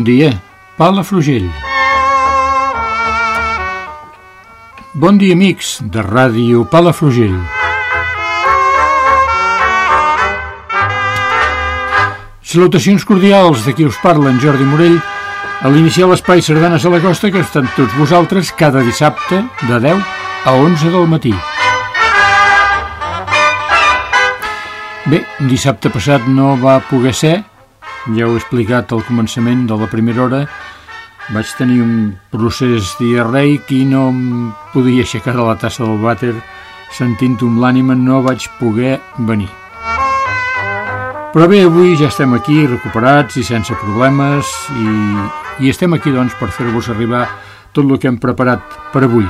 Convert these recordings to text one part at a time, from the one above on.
Bon dia, Palafrugell. Bon dia, amics de Ràdio Palafrugell. Salutacions cordials de qui us parla, en Jordi Morell, a l'iniciar l'espai Sardanes a la Costa, que estan tots vosaltres cada dissabte de 10 a 11 del matí. Bé, dissabte passat no va poder ser, ja ho he explicat al començament de la primera hora, vaig tenir un procés diarreic i no em podia aixecar de la tassa del vàter sentint-ho amb l'ànima no vaig poder venir. Però bé, avui ja estem aquí recuperats i sense problemes i, i estem aquí doncs per fer-vos arribar tot el que hem preparat per avui.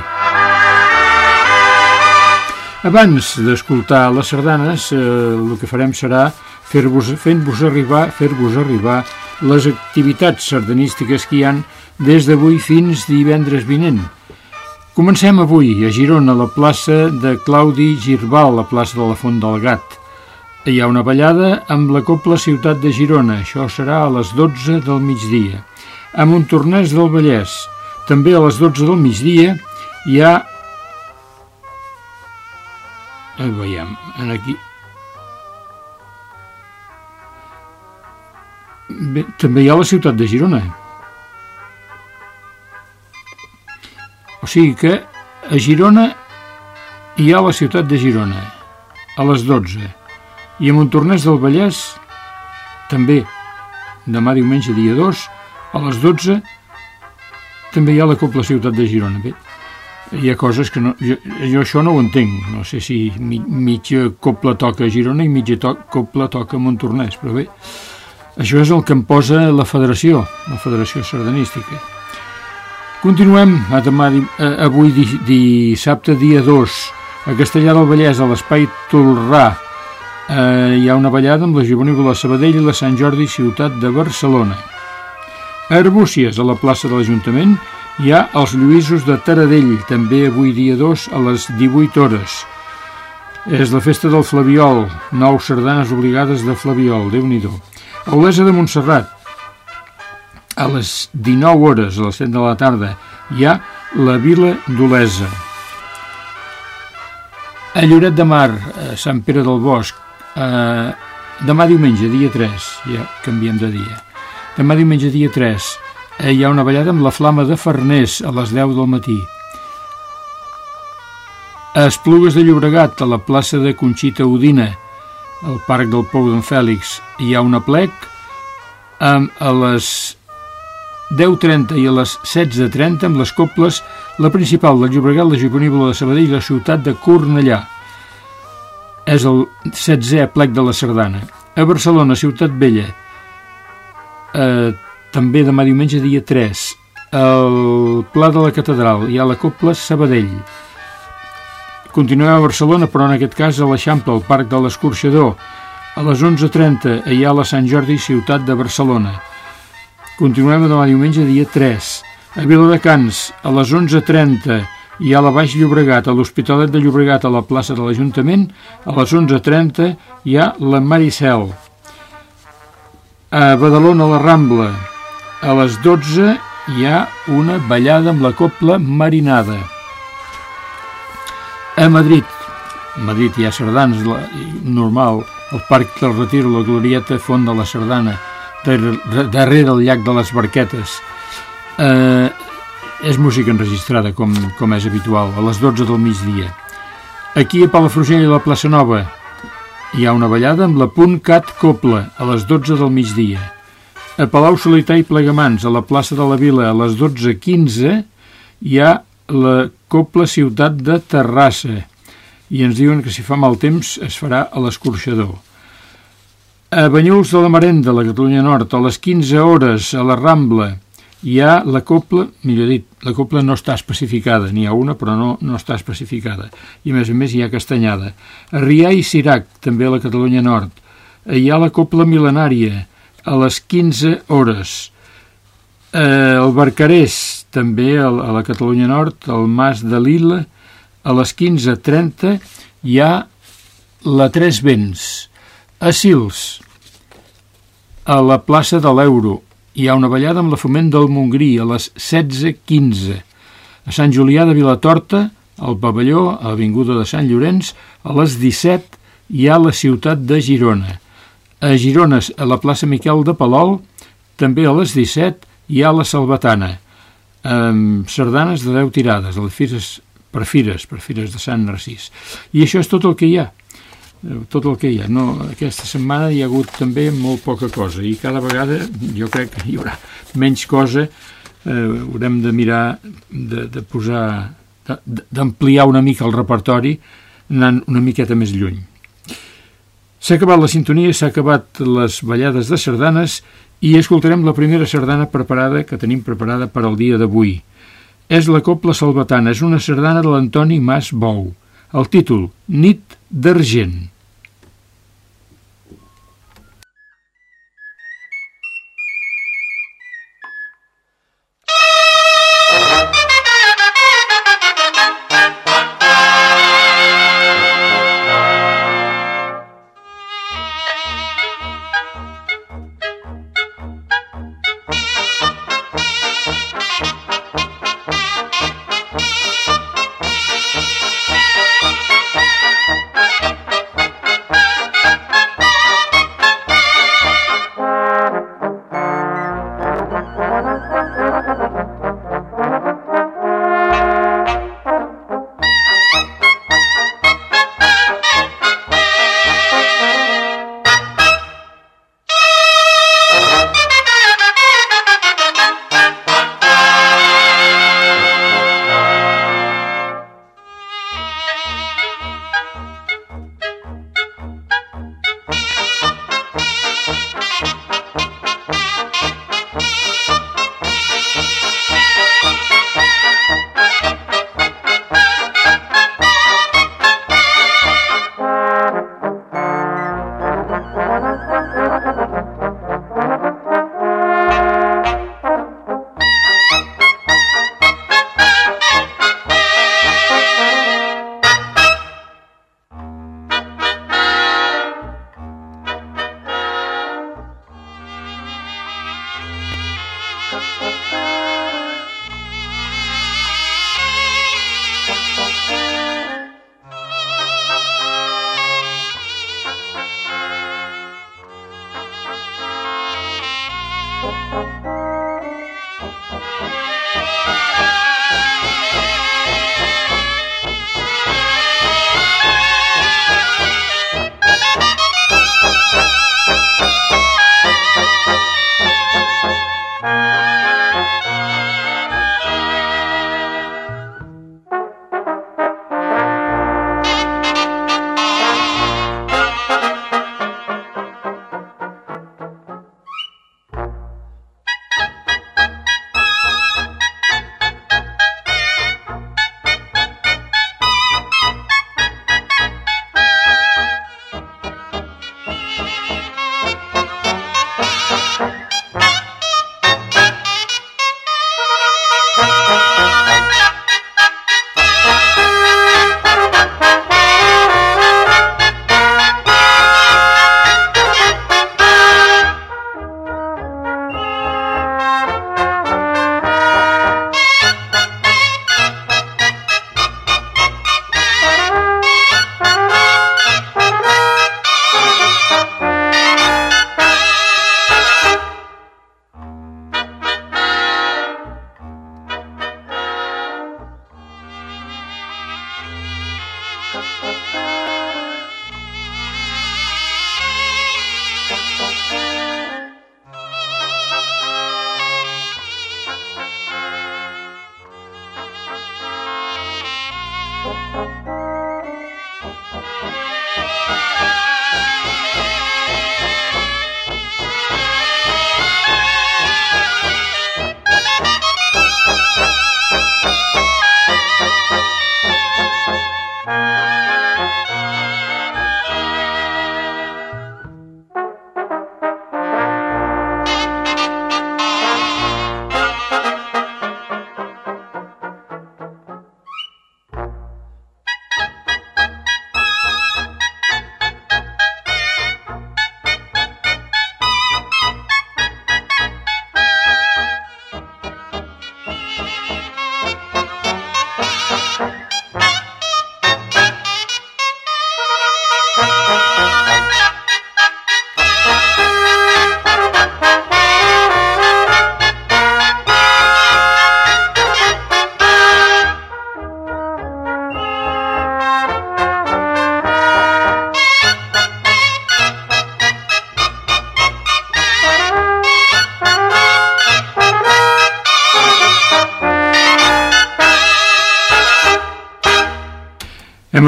Abans d'escoltar les sardanes, eh, el que farem serà fent-vos arribar, fer-vos arribar les activitats sardanístiques que hi han des d'avui fins divendres vinent. Comencem avui a Girona, a la plaça de Claudi Girbal, la plaça de la Font del Gat. Hi ha una ballada amb la Copla Ciutat de Girona, això serà a les 12 del migdia. A Montornès del Vallès, també a les 12 del migdia, hi ha... Veiem, aquí... Bé, també hi ha la ciutat de Girona. O sigui que a Girona hi ha la ciutat de Girona, a les 12. I a Montornès del Vallès, també, demà diumenge dia 2, a les 12, també hi ha la Copla Ciutat de Girona. Bé, hi ha coses que no, jo, jo això no ho entenc. No sé si mitja Copla toca a Girona i mitja to, Copla toca a Montornès, però bé, això és el que em posa la federació, la federació sardanística. Continuem a demà, avui dissabte dia 2 a Castellà del Vallès a l'espai Tolrà. Eh, hi ha una ballada amb la Gibonívola Sabadell i la Sant Jordi Ciutat de Barcelona. A Arbúcies a la plaça de l'Ajuntament hi ha els Lluïsos de Taradell també avui dia 2 a les 18 hores. És la festa del Flaviol nou sardanes obligades de Flaviol, déu nhi a Olesa de Montserrat a les 19 hores, a les 7 de la tarda, hi ha la Vila d'Olesa. A Lloret de Mar, a Sant Pere del Bosc, eh, demà diumenge, dia 3, ja canviem de dia. Demà diumenge, dia 3, eh, hi ha una ballada amb la Flama de Farners a les 10 del matí. A Esplugues de Llobregat, a la plaça de Conxita Udina, al Parc del Pou d'en Fèlix, hi ha una plec amb a les 10.30 i a les 16.30 amb les coples la principal del Llobregat, la Gibonívola de Sabadell i la ciutat de Cornellà. És el 16è plec de la Sardana. A Barcelona, Ciutat Vella, eh, també demà diumenge dia 3, al Pla de la Catedral hi ha la Copla Sabadell. Continuem a Barcelona, però en aquest cas a l'Eixample, al Parc de l'Escorxador. A les 11.30 hi ha la Sant Jordi, Ciutat de Barcelona. Continuem demà diumenge, dia 3. A Viladecans, a les 11.30, hi ha la Baix Llobregat, a l'Hospitalet de Llobregat, a la plaça de l'Ajuntament. A les 11.30 hi ha la Maricel. A Badalona, a la Rambla, a les 12 hi ha una ballada amb la copla marinada. A Madrid, a Madrid hi ha sardans normal, el Parc del Retir, la Glorieta, Font de la Sardana, darrere el llac de les Barquetes. Eh, és música enregistrada, com, com és habitual, a les 12 del migdia. Aquí a Palafrugell i la Plaça Nova hi ha una ballada amb la Punt Cat Copla, a les 12 del migdia. A Palau Solità i Plegamans, a la plaça de la Vila, a les 12.15, hi ha la Copla Ciutat de Terrassa i ens diuen que si fa mal temps es farà a l'escorxador. A Banyuls de la Marenda, la Catalunya Nord, a les 15 hores, a la Rambla, hi ha la copla, millor dit, la copla no està especificada, n'hi ha una però no, no està especificada, i a més a més hi ha castanyada. A Rià i Sirac, també a la Catalunya Nord, hi ha la copla mil·lenària, a les 15 hores. Eh, el Barcarès, també a la Catalunya Nord, al Mas de Lila, a les 15.30 hi ha la Tres Vents. A Sils, a la plaça de l'Euro, hi ha una ballada amb la foment del Montgrí a les 16.15. A Sant Julià de Vilatorta, al pavelló, a l'Avinguda de Sant Llorenç, a les 17 hi ha la ciutat de Girona. A Girona, a la plaça Miquel de Palol, també a les 17 hi ha la Salvatana, amb sardanes de 10 tirades, les fires per fires, per fires de Sant Narcís. I això és tot el que hi ha, eh, tot el que hi ha. No, aquesta setmana hi ha hagut també molt poca cosa i cada vegada jo crec que hi haurà menys cosa, eh, haurem de mirar de, de posar, d'ampliar una mica el repertori anant una miqueta més lluny. S'ha acabat la sintonia, s'ha acabat les ballades de sardanes i escoltarem la primera sardana preparada que tenim preparada per al dia d'avui. És la Copla Salvatana, és una sardana de l'Antoni Mas Bou. El títol, Nit d'Argent. Bye.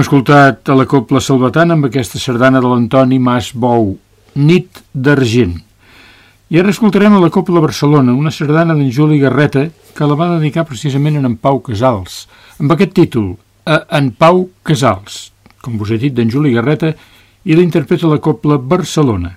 Escoltat a la Copla Salvatana amb aquesta sardana de l'Antoni Mas Bou, Nit d'Argent. I ara escoltarem a la Copla Barcelona, una sardana d'en Juli Garreta, que la va dedicar precisament a en Pau Casals, amb aquest títol, a en Pau Casals, com vos he dit d'en Juli Garreta, i l'interpreta la Copla Barcelona.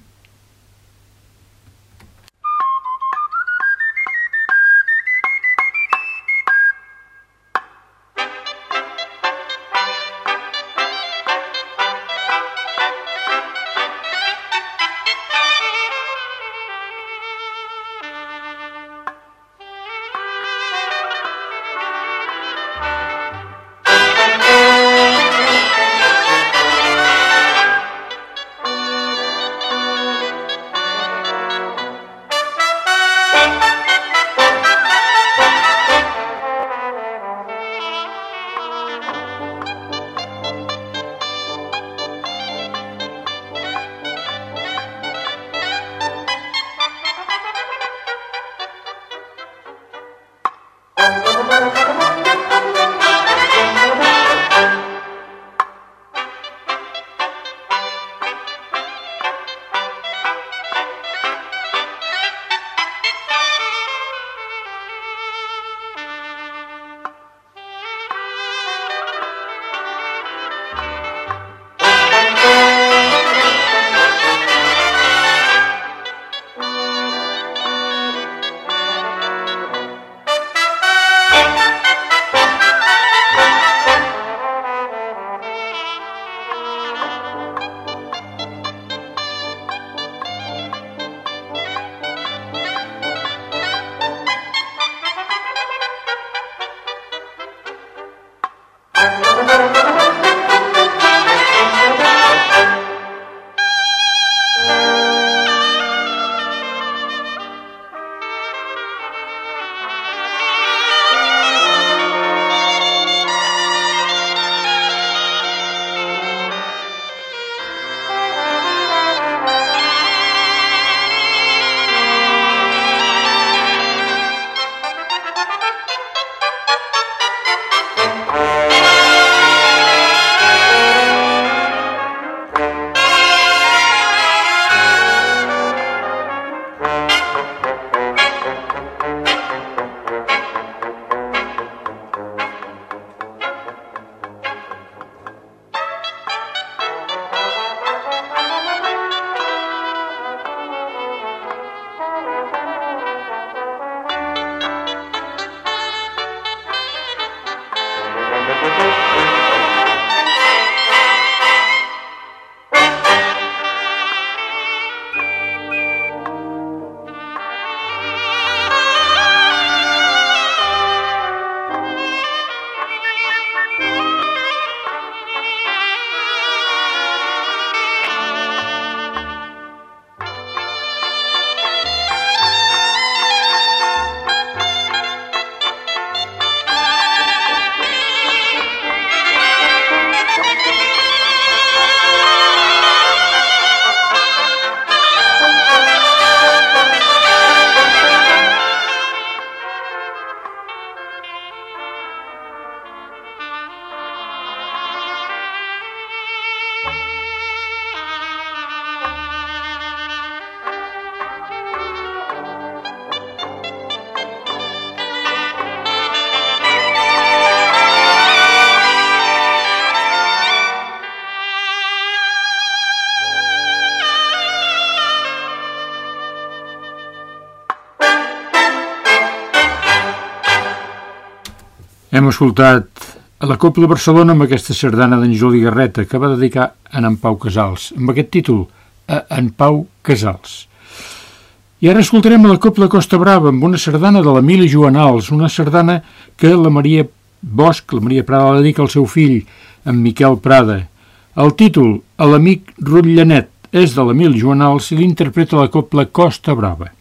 Hem escoltat a la Copla Barcelona amb aquesta sardana d'en Juli Garreta que va dedicar a en Pau Casals, amb aquest títol, a en Pau Casals. I ara escoltarem a la Copla Costa Brava amb una sardana de l'Emili Joanals, una sardana que la Maria Bosch, la Maria Prada, la dedica al seu fill, en Miquel Prada. El títol, a l'amic Rutllanet, és de l'Emili Joanals i l'interpreta la Copla Costa Brava.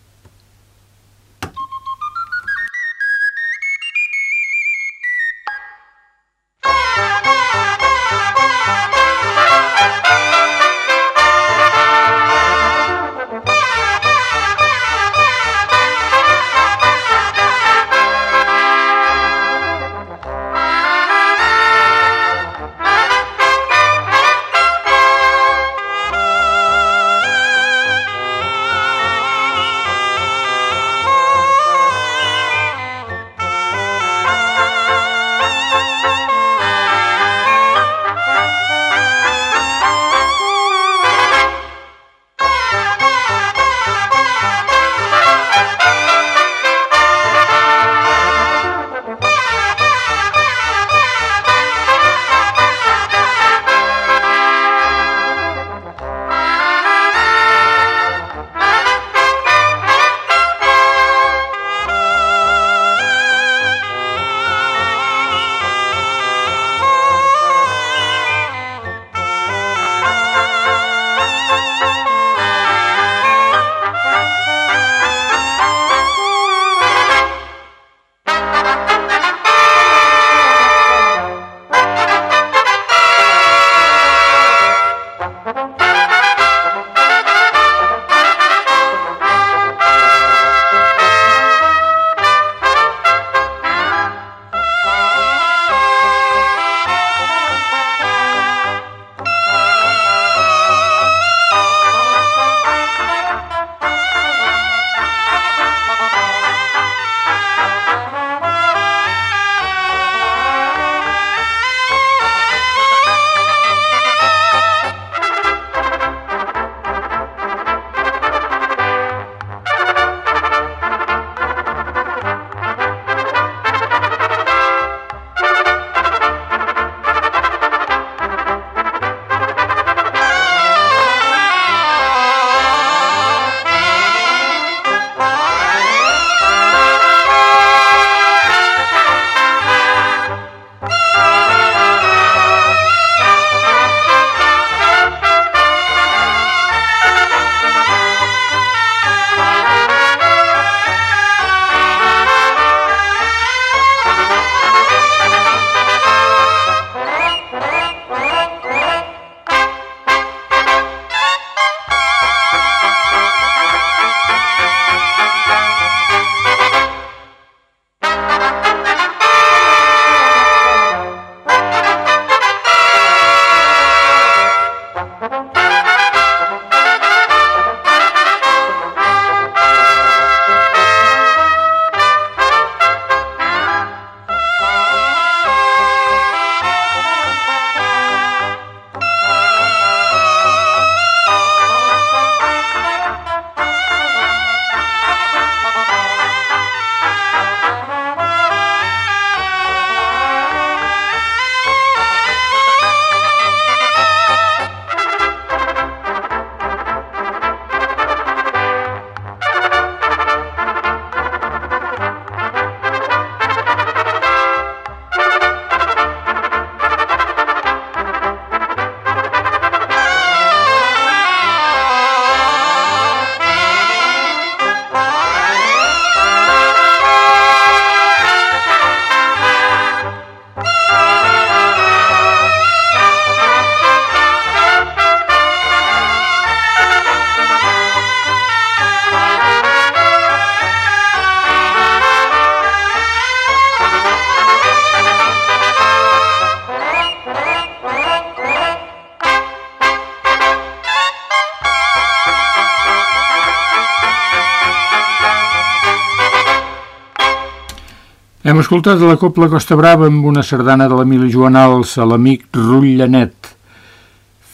Escoltat la Copla Costa Brava amb una sardana de l'Emili Joanals a l'amic Rutllanet.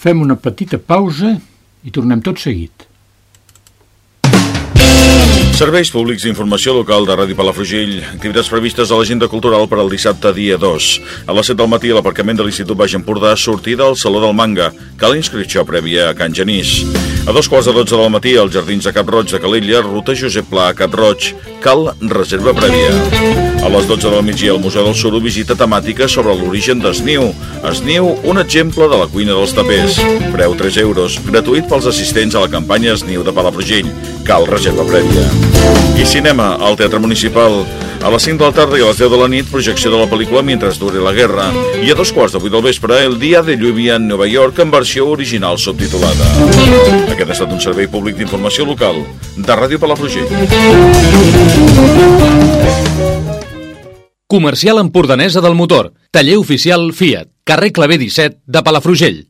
Fem una petita pausa i tornem tot seguit. Serveis públics d'informació local de Ràdio Palafrugell. Activitats previstes a l'agenda cultural per al dissabte dia 2. A les 7 del matí a l'aparcament de l'Institut Baix Empordà, sortida al Saló del Manga. Cal inscripció prèvia a Can Genís. A dos quarts de 12 del matí als Jardins de Cap Roig de Calella, ruta Josep Pla a Cap Roig. Cal reserva prèvia. A les 12 del migdia al Museu del Suro visita temàtica sobre l'origen d'Esniu. Esniu, un exemple de la cuina dels tapers. Preu 3 euros, gratuït pels assistents a la campanya Esniu de Palafrugell. Cal reserva prèvia. I cinema, al Teatre Municipal. A les 5 de la tarda i a les 10 de la nit, projecció de la pel·lícula Mientras dure la guerra. I a dos quarts de 8 del vespre, El dia de lluvia en Nova York en versió original subtitulada. Aquest ha estat un servei públic d'informació local de Ràdio Palafrugell. Comercial Empordanesa del Motor. Taller oficial Fiat. Carrer Clavé 17 de Palafrugell.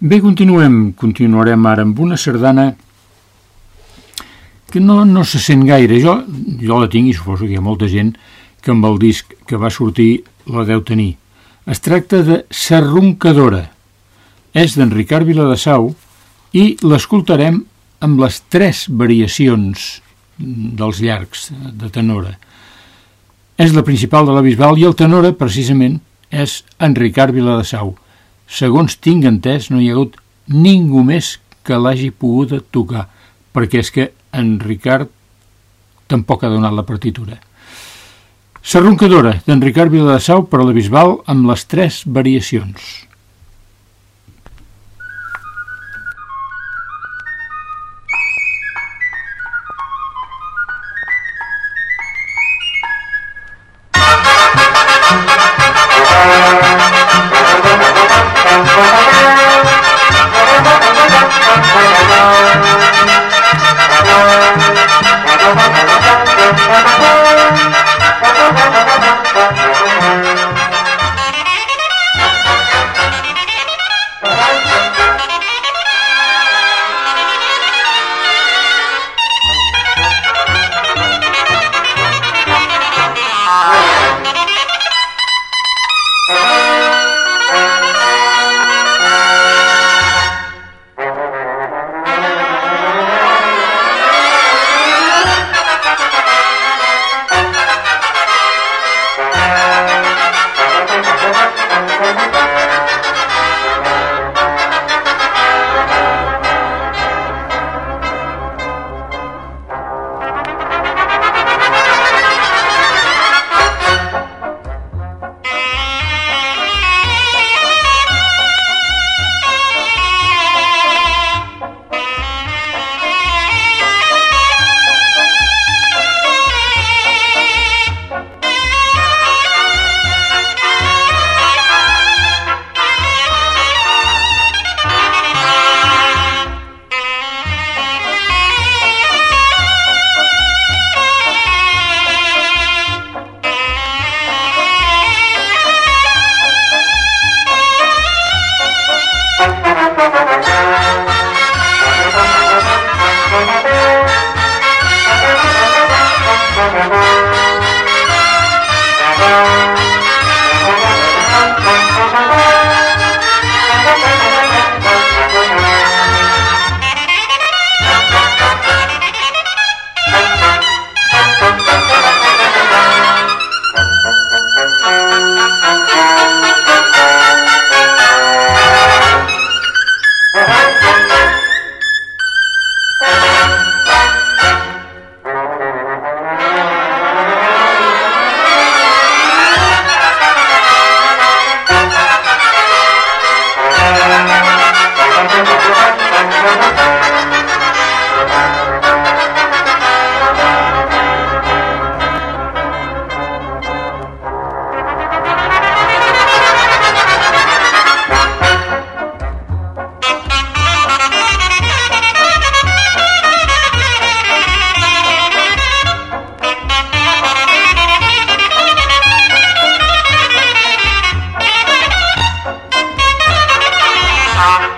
Bé, continuem. Continuarem ara amb una sardana que no, no se sent gaire. Jo, jo la tinc i suposo que hi ha molta gent que amb el disc que va sortir la deu tenir. Es tracta de Serroncadora. És d'en Ricard Viladasau i l'escoltarem amb les tres variacions dels llargs de tenora. És la principal de la Bisbal i el tenora, precisament, és en Ricard Viladasau. Segons tinc entès, no hi ha hagut ningú més que l'hagi pogut tocar, perquè és que en Ricard tampoc ha donat la partitura. Serroncadora d'en Ricard Viladasau per a la Bisbal amb les tres variacions. Uh-huh.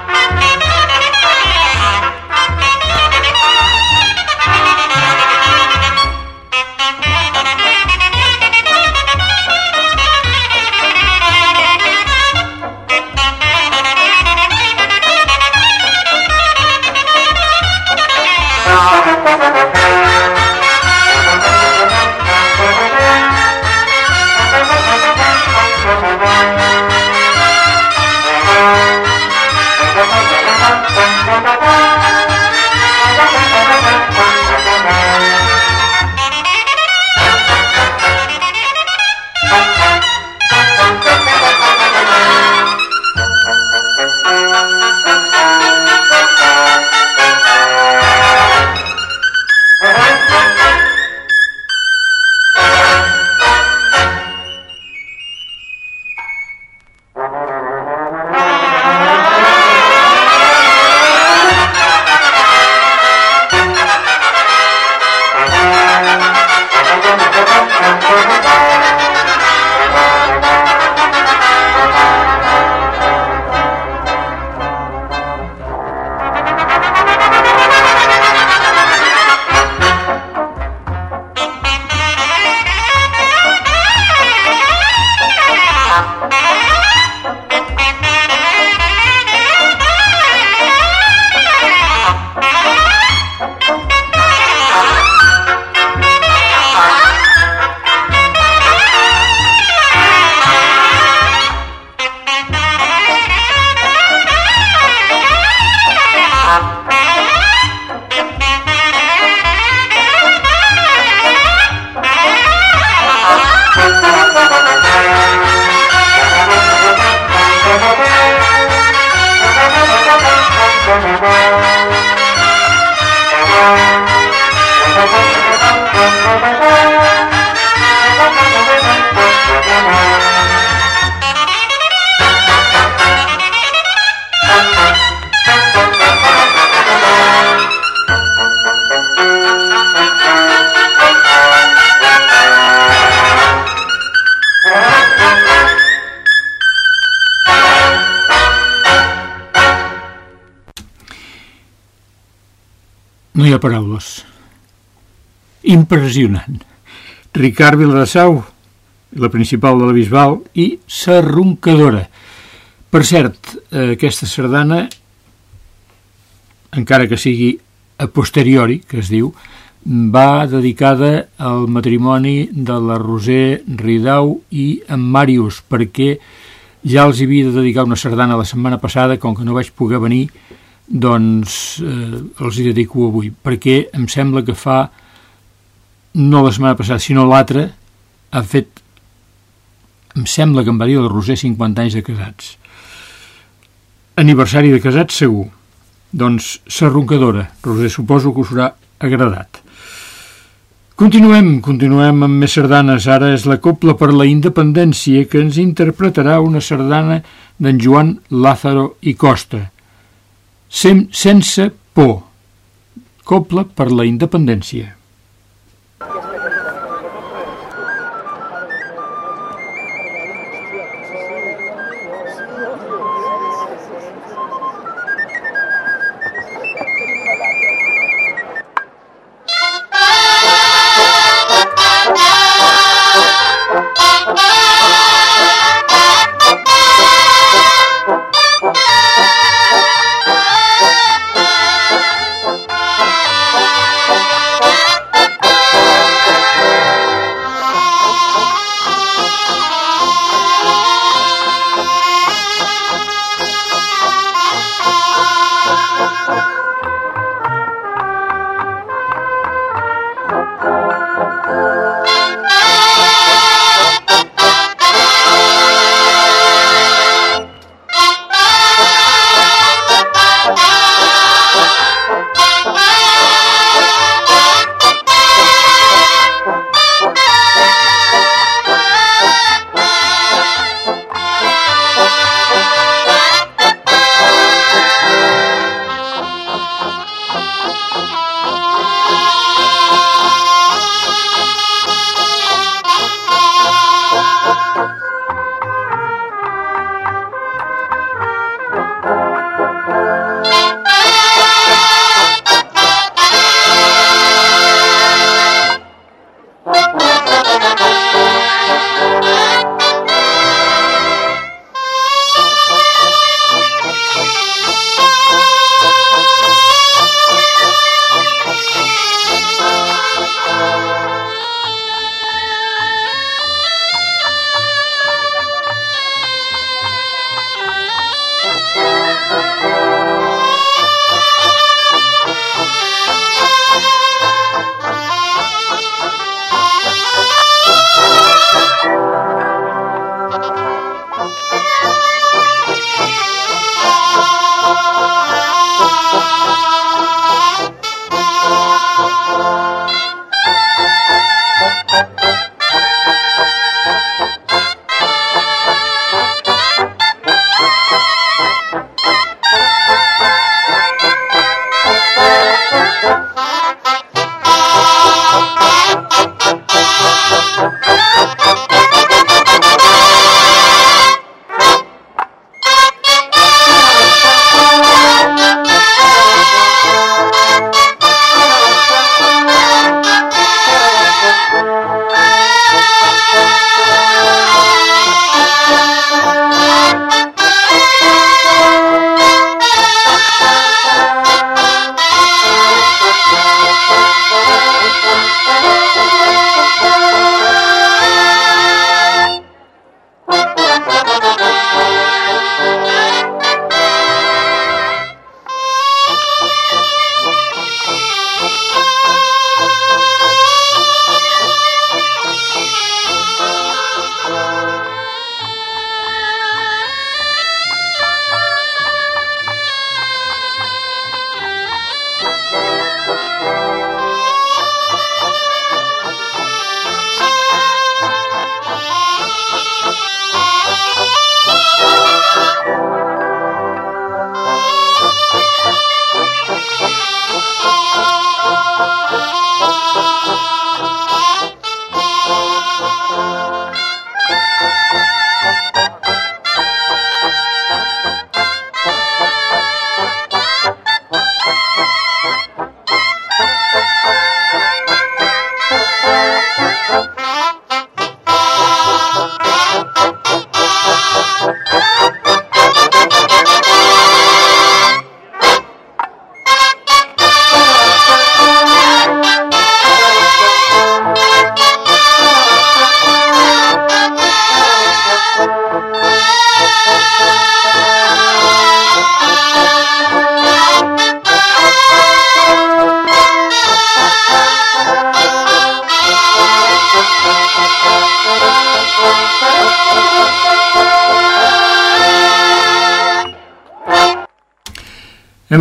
Paraules. Impressionant. Ricard Viladasau, la principal de la Bisbal, i Serroncadora. Per cert, aquesta sardana, encara que sigui a posteriori, que es diu, va dedicada al matrimoni de la Roser Ridau i en Màrius, perquè ja els havia de dedicar una sardana la setmana passada, com que no vaig poder venir, doncs eh, els hi dedico avui, perquè em sembla que fa, no la setmana passada, sinó l'altra, ha fet, em sembla que em va dir el Roser 50 anys de casats. Aniversari de casats segur. Doncs s'arroncadora, Roser, suposo que us haurà agradat. Continuem, continuem amb més sardanes. Ara és la Copla per la Independència que ens interpretarà una sardana d'en Joan Lázaro i Costa. Sem sense por. Copla per la Independència.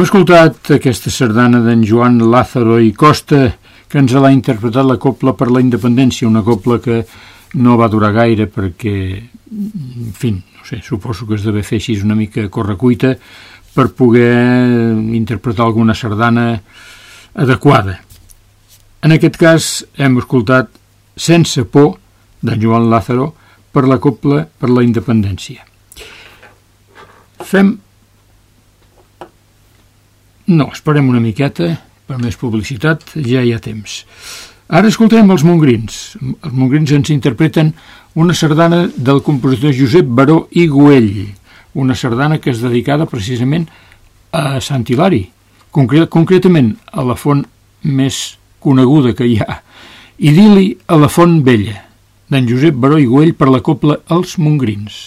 Escoltat aquesta sardana d'en Joan Lázaro i Costa, que ens l'ha interpretat la Copla per la Independència, una copla que no va durar gaire perquè, en fi, no sé, suposo que es deve fer així una mica correcuita per poder interpretar alguna sardana adequada. En aquest cas hem escoltat Sense por, d'en Joan Lázaro, per la Copla per la Independència. Fem no, esperem una miqueta, per més publicitat, ja hi ha temps. Ara escoltarem els mongrins. Els mongrins ens interpreten una sardana del compositor Josep Baró i Güell, una sardana que és dedicada precisament a Sant Hilari, concret, concretament a la font més coneguda que hi ha, Idili a la Font Vella, d'en Josep Baró i Güell per la copla Els Mongrins.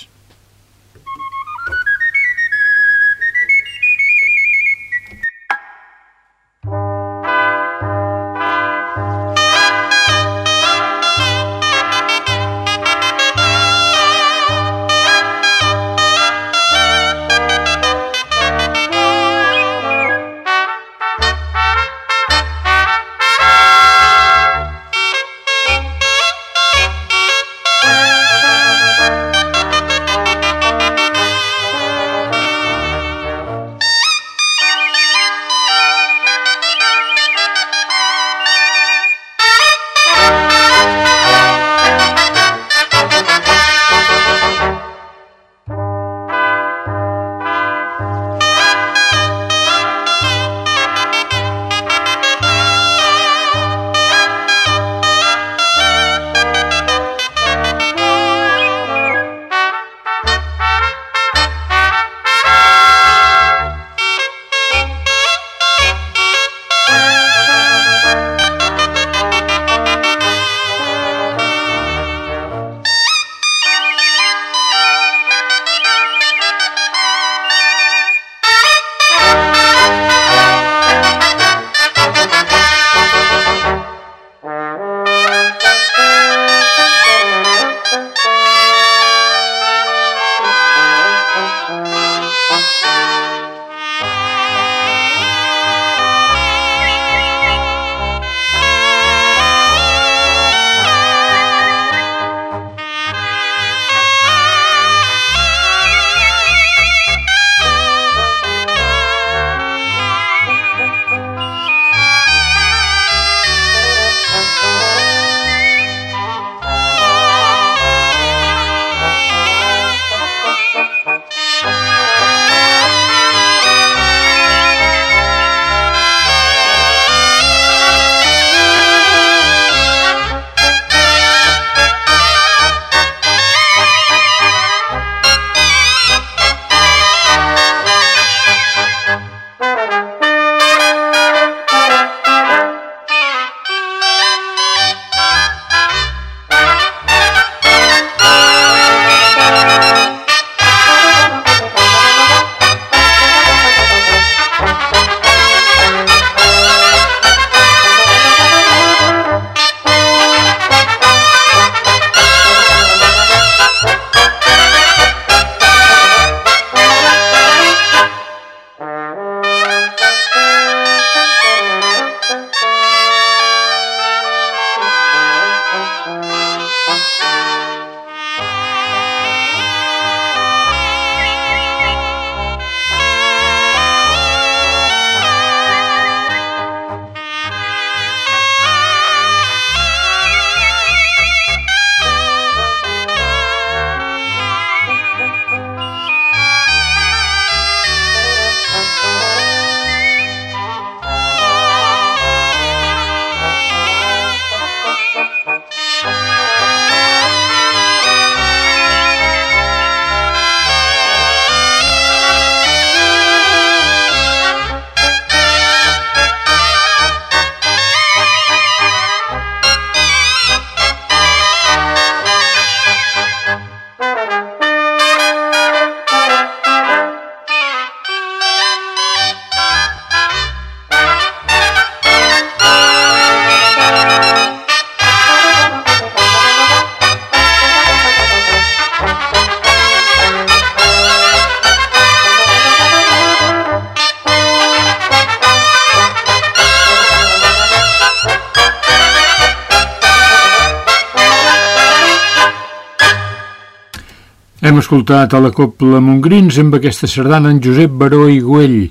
Escoltat a la Copla Montgrins amb aquesta sardana en Josep Baró i Güell,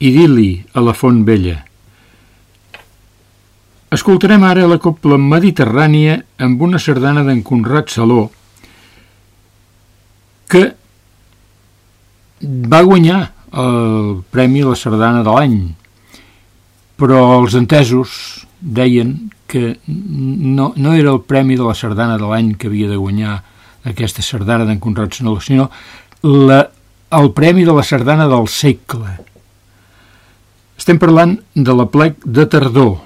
Idili, a la Font Vella. Escoltarem ara la Copla Mediterrània amb una sardana d'en Conrad Saló, que va guanyar el Premi a la Sardana de l'any, però els entesos deien que no, no era el Premi de la Sardana de l'any que havia de guanyar aquesta sardana d'en Conrad Sonol, sinó la, el Premi de la Sardana del segle. Estem parlant de la plec de tardor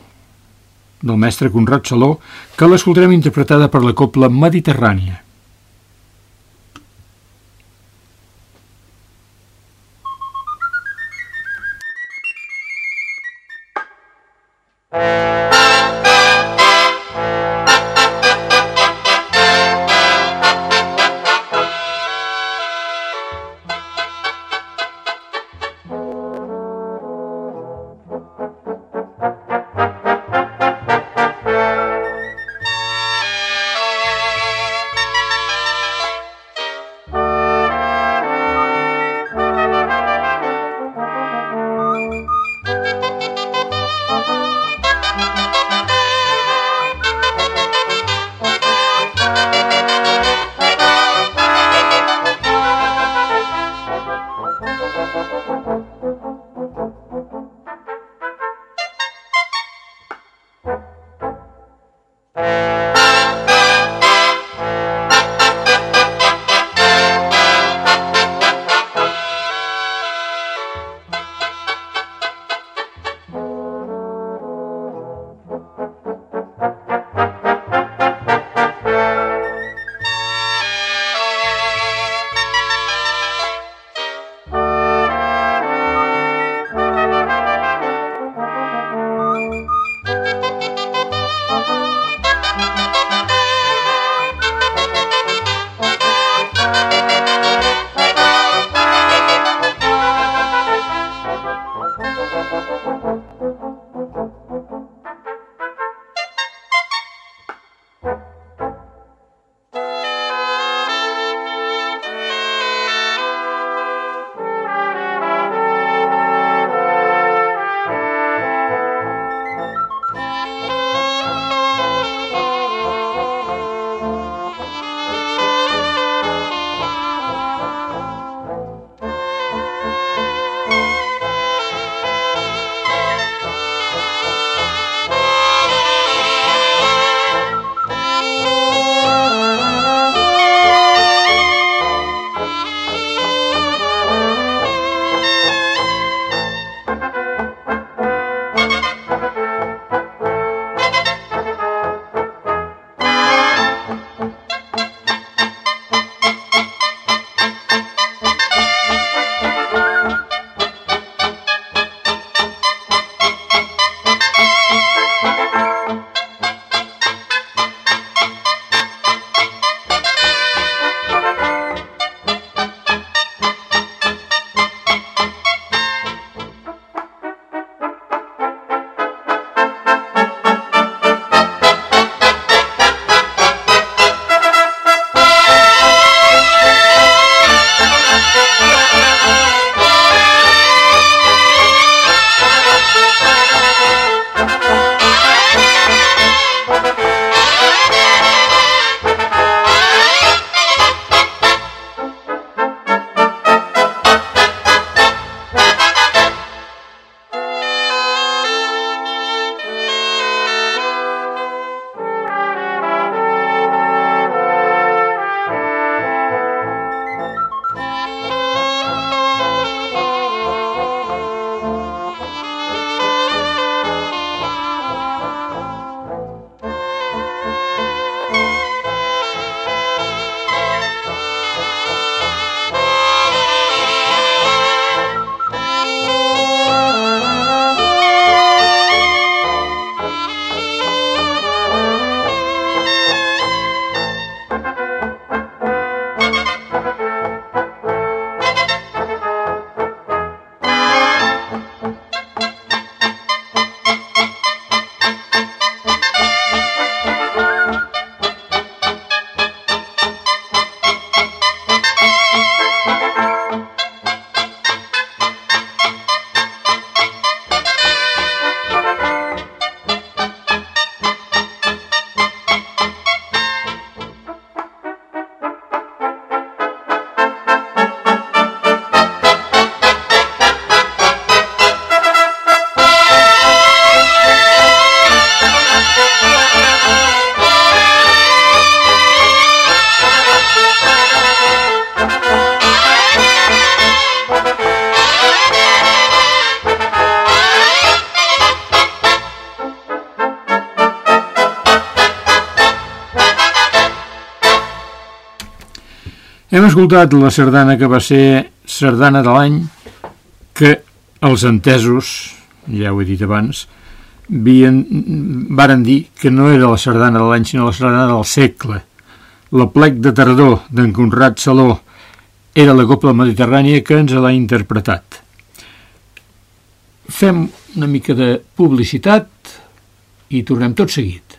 del mestre Conrad Saló, que l'escoltarem interpretada per la Copla Mediterrània. Hem escoltat la sardana que va ser sardana de l'any que els entesos, ja ho he dit abans, vien, varen dir que no era la sardana de l'any sinó la sardana del segle. La plec de tardor d'en Conrad Saló era la copla mediterrània que ens l'ha interpretat. Fem una mica de publicitat i tornem tot seguit.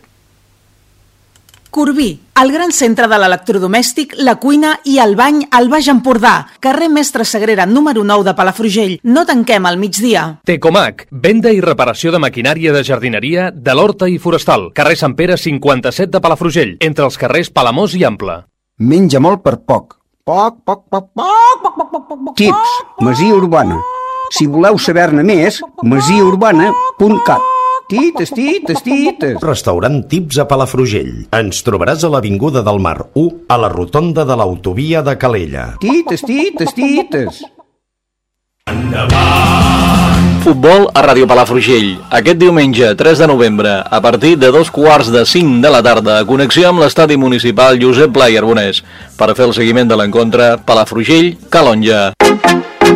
Corbí, el gran centre de l'electrodomèstic, la cuina i el bany al Baix Empordà, carrer Mestre Sagrera número 9 de Palafrugell. No tanquem al migdia. Tecomac, venda i reparació de maquinària de jardineria de l'Horta i Forestal, carrer Sant Pere 57 de Palafrugell, entre els carrers Palamós i Ample. Menja molt per poc. Poc, poc, poc, poc, poc, poc, poc, poc. Tips, Masia Urbana. Si voleu saber-ne més, masiaurbana.cat. Tites, tites, tites. Restaurant Tips a Palafrugell. Ens trobaràs a l'Avinguda del Mar 1, a la rotonda de l'autovia de Calella. Tites, tites, tites. Futbol a Ràdio Palafrugell. Aquest diumenge, 3 de novembre, a partir de dos quarts de 5 de la tarda, connexió amb l'estadi municipal Josep Pla i Arbonès per fer el seguiment de l'encontre Palafrugell-Calonja.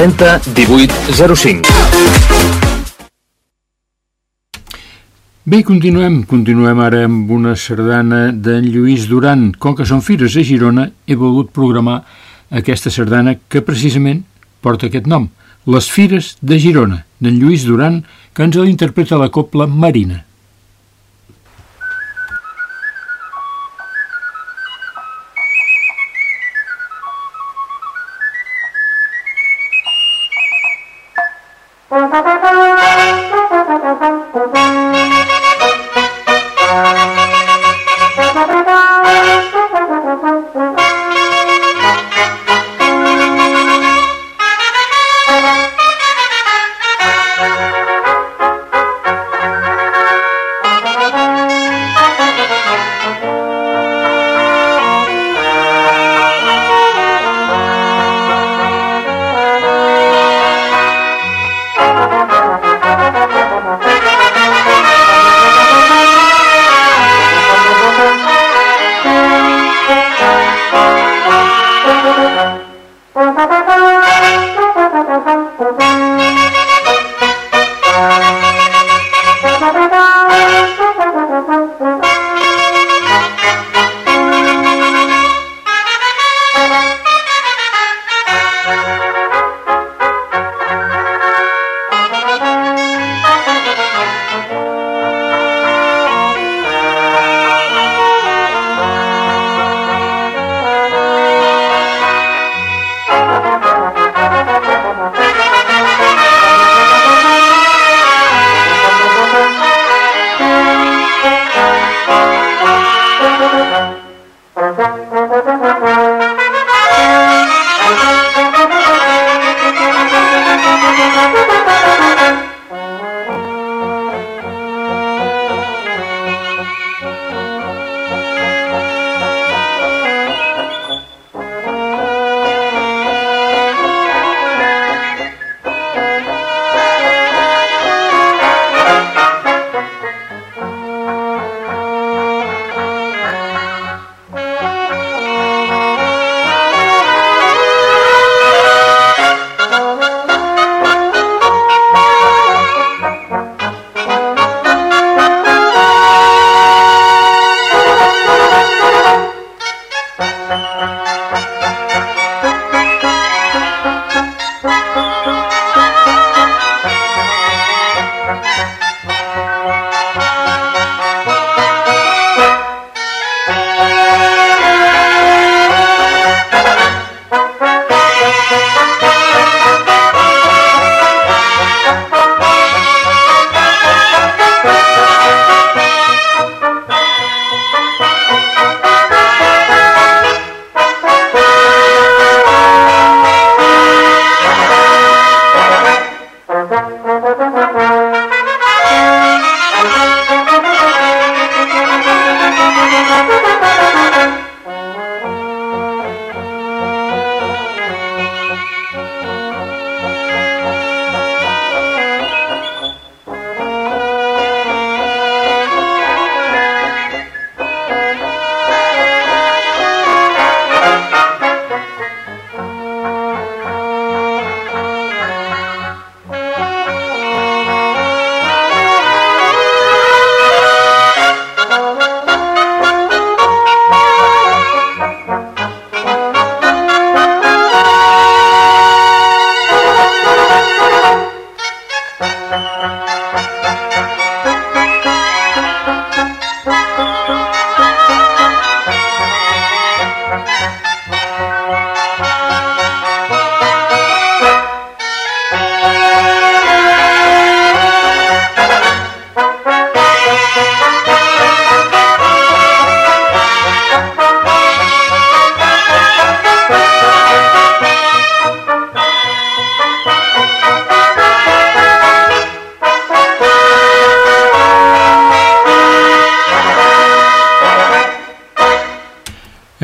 30 18 05. Bé, continuem. Continuem ara amb una sardana d'en Lluís Duran. Com que són fires a Girona, he volgut programar aquesta sardana que precisament porta aquest nom. Les Fires de Girona, d'en Lluís Duran, que ens l'interpreta la copla Marina.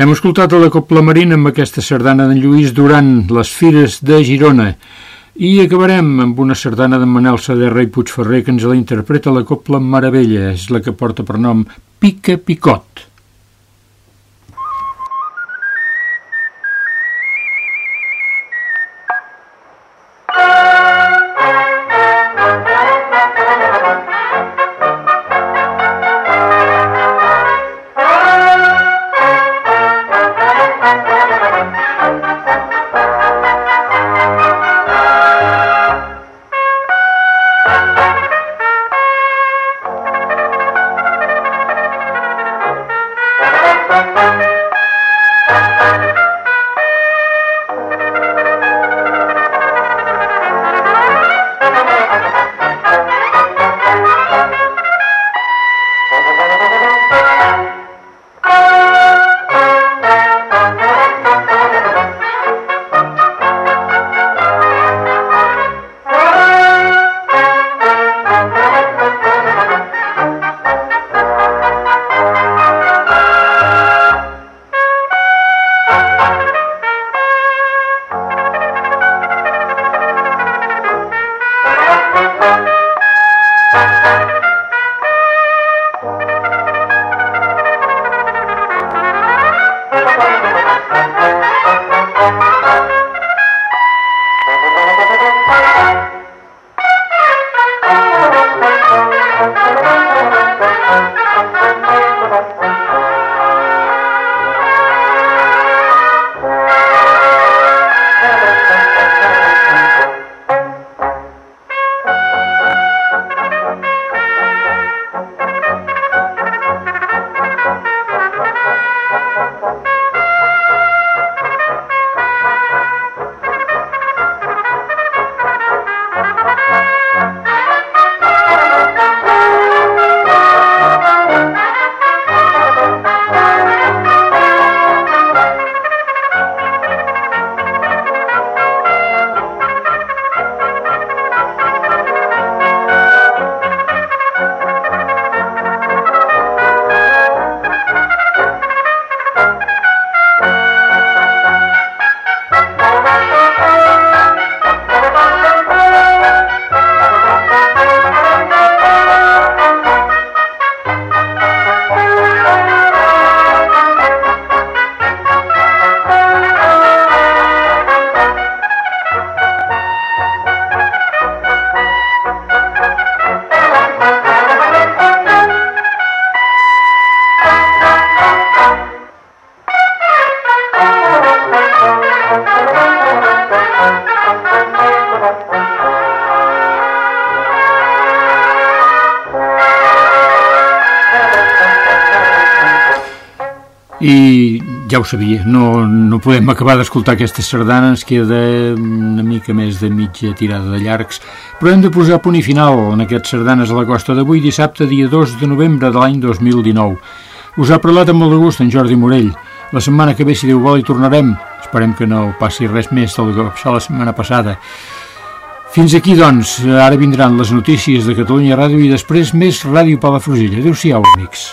Hem escoltat a la Copla Marina amb aquesta sardana d'en Lluís durant les Fires de Girona i acabarem amb una sardana d'en Manel Saderra i Puigferrer que ens la interpreta la Copla Meravella, és la que porta per nom Pica Picot. Ja ho sabia, no, no podem acabar d'escoltar aquestes sardanes, queda una mica més de mitja tirada de llargs, però hem de posar punt i final en aquestes sardanes a la costa d'avui, dissabte, dia 2 de novembre de l'any 2019. Us ha parlat amb molt de gust en Jordi Morell. La setmana que ve, si Déu vol, hi tornarem. Esperem que no passi res més del que va passar la setmana passada. Fins aquí, doncs, ara vindran les notícies de Catalunya Ràdio i després més Ràdio Palafrugell. Adéu-siau, amics.